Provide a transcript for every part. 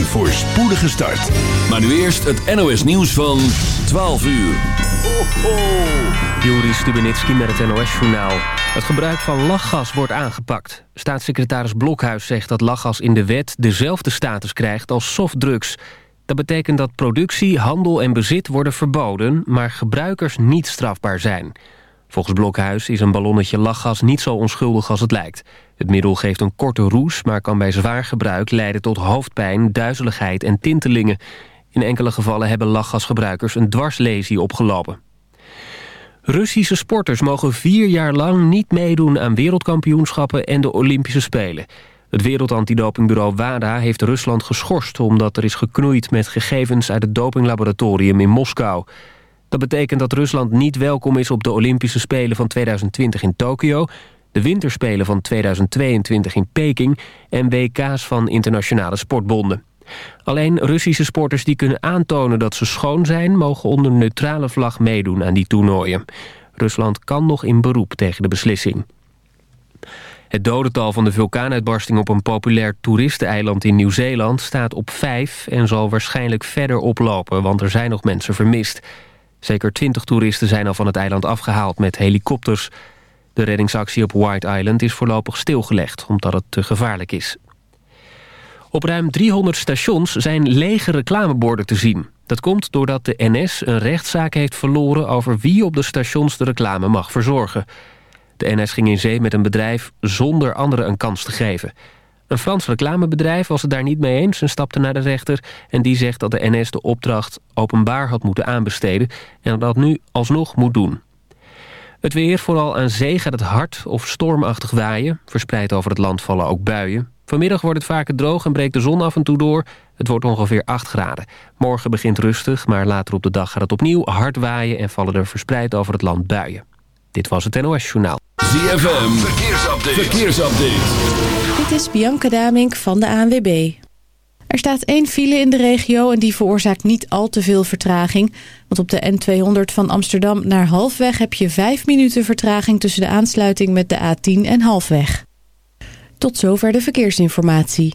Een voorspoedige start. Maar nu eerst het NOS nieuws van 12 uur. Ho, ho. Stubenitski met het NOS-journaal. Het gebruik van lachgas wordt aangepakt. Staatssecretaris Blokhuis zegt dat lachgas in de wet dezelfde status krijgt als softdrugs. Dat betekent dat productie, handel en bezit worden verboden... maar gebruikers niet strafbaar zijn. Volgens Blokhuis is een ballonnetje lachgas niet zo onschuldig als het lijkt. Het middel geeft een korte roes, maar kan bij zwaar gebruik leiden tot hoofdpijn, duizeligheid en tintelingen. In enkele gevallen hebben lachgasgebruikers een dwarslesie opgelopen. Russische sporters mogen vier jaar lang niet meedoen aan wereldkampioenschappen en de Olympische Spelen. Het wereldantidopingbureau WADA heeft Rusland geschorst... omdat er is geknoeid met gegevens uit het dopinglaboratorium in Moskou. Dat betekent dat Rusland niet welkom is op de Olympische Spelen van 2020 in Tokio... de Winterspelen van 2022 in Peking... en WK's van internationale sportbonden. Alleen Russische sporters die kunnen aantonen dat ze schoon zijn... mogen onder neutrale vlag meedoen aan die toernooien. Rusland kan nog in beroep tegen de beslissing. Het dodental van de vulkaanuitbarsting op een populair toeristeneiland in Nieuw-Zeeland staat op vijf en zal waarschijnlijk verder oplopen, want er zijn nog mensen vermist. Zeker twintig toeristen zijn al van het eiland afgehaald met helikopters. De reddingsactie op White Island is voorlopig stilgelegd, omdat het te gevaarlijk is. Op ruim 300 stations zijn lege reclameborden te zien. Dat komt doordat de NS een rechtszaak heeft verloren... over wie op de stations de reclame mag verzorgen. De NS ging in zee met een bedrijf zonder anderen een kans te geven. Een Frans reclamebedrijf was het daar niet mee eens en stapte naar de rechter... en die zegt dat de NS de opdracht openbaar had moeten aanbesteden... en dat nu alsnog moet doen. Het weer, vooral aan zee gaat het hard of stormachtig waaien. Verspreid over het land vallen ook buien. Vanmiddag wordt het vaker droog en breekt de zon af en toe door. Het wordt ongeveer 8 graden. Morgen begint rustig, maar later op de dag gaat het opnieuw hard waaien... en vallen er verspreid over het land buien. Dit was het NOS Journaal. ZFM, verkeersupdate. verkeersupdate. Dit is Bianca Damink van de ANWB. Er staat één file in de regio en die veroorzaakt niet al te veel vertraging. Want op de N200 van Amsterdam naar Halfweg heb je 5 minuten vertraging... tussen de aansluiting met de A10 en Halfweg. Tot zover de verkeersinformatie.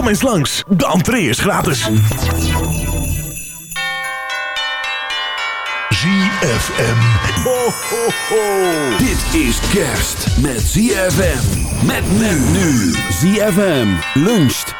Kom eens langs, de entree is gratis. ZFM. Ho, ho, ho. Dit is kerst met ZFM. Met men nu. ZFM luncht.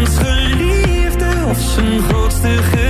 Iemands geliefde of zijn grootste geheim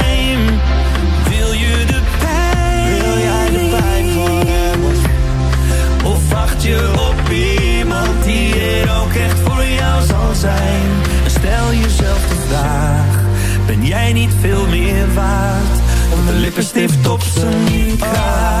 je op iemand die er ook echt voor jou zal zijn. Stel jezelf de vraag, ben jij niet veel meer waard? Of de lippenstift op zijn kraag.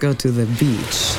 go to the beach.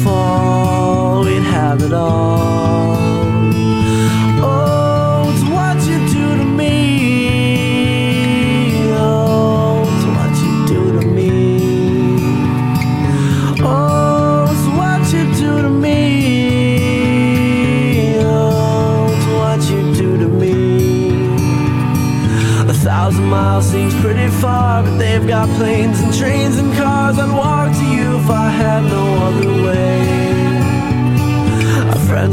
have it all. Oh, it's what you do to me. Oh, it's what you do to me. Oh, it's what you do to me. Oh, it's what you do to me. A thousand miles seems pretty far, but they've got planes and trains and cars. I'd walk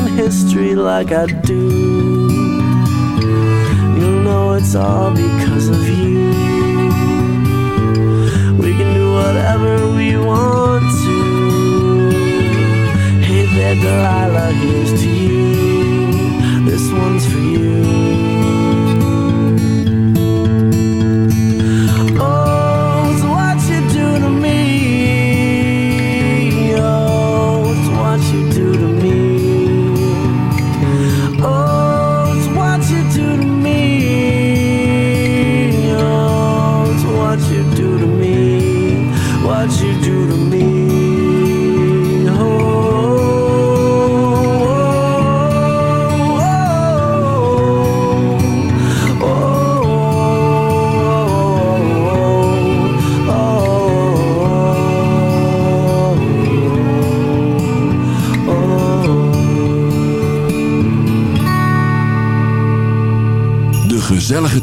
making history like I do. You'll know it's all because of you. We can do whatever we want to. Hey there, Delilah, here's to you. This one's for you.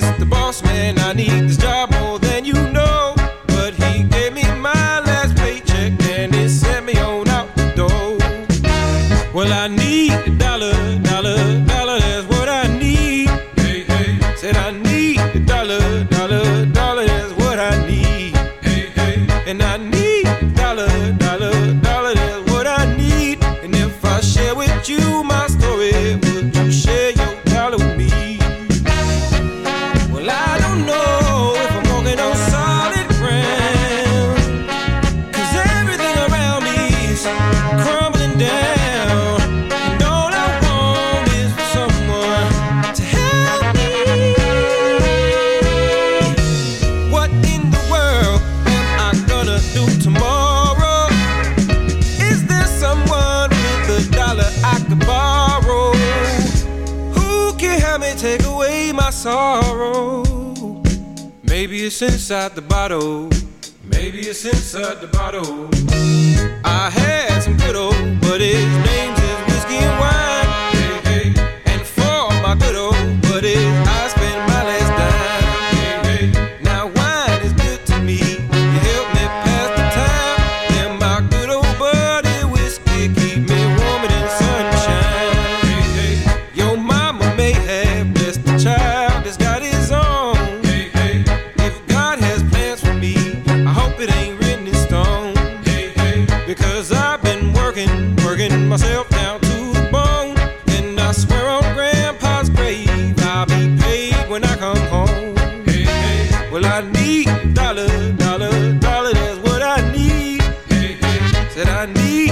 Mr. Boss Man, I need this job.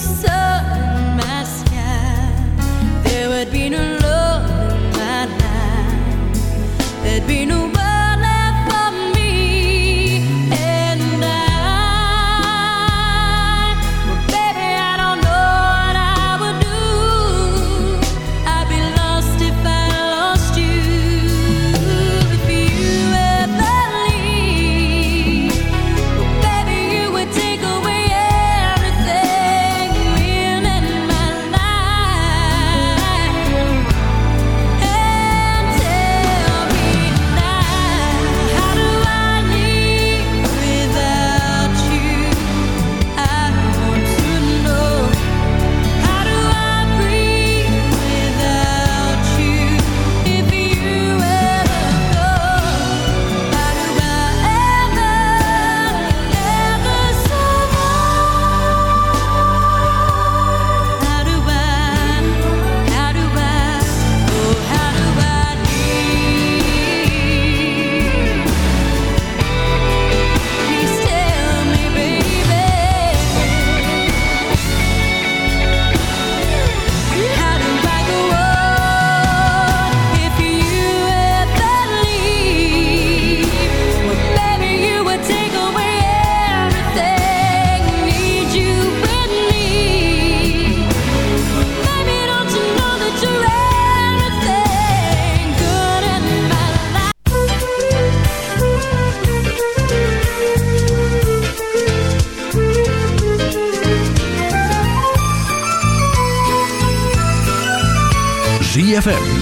so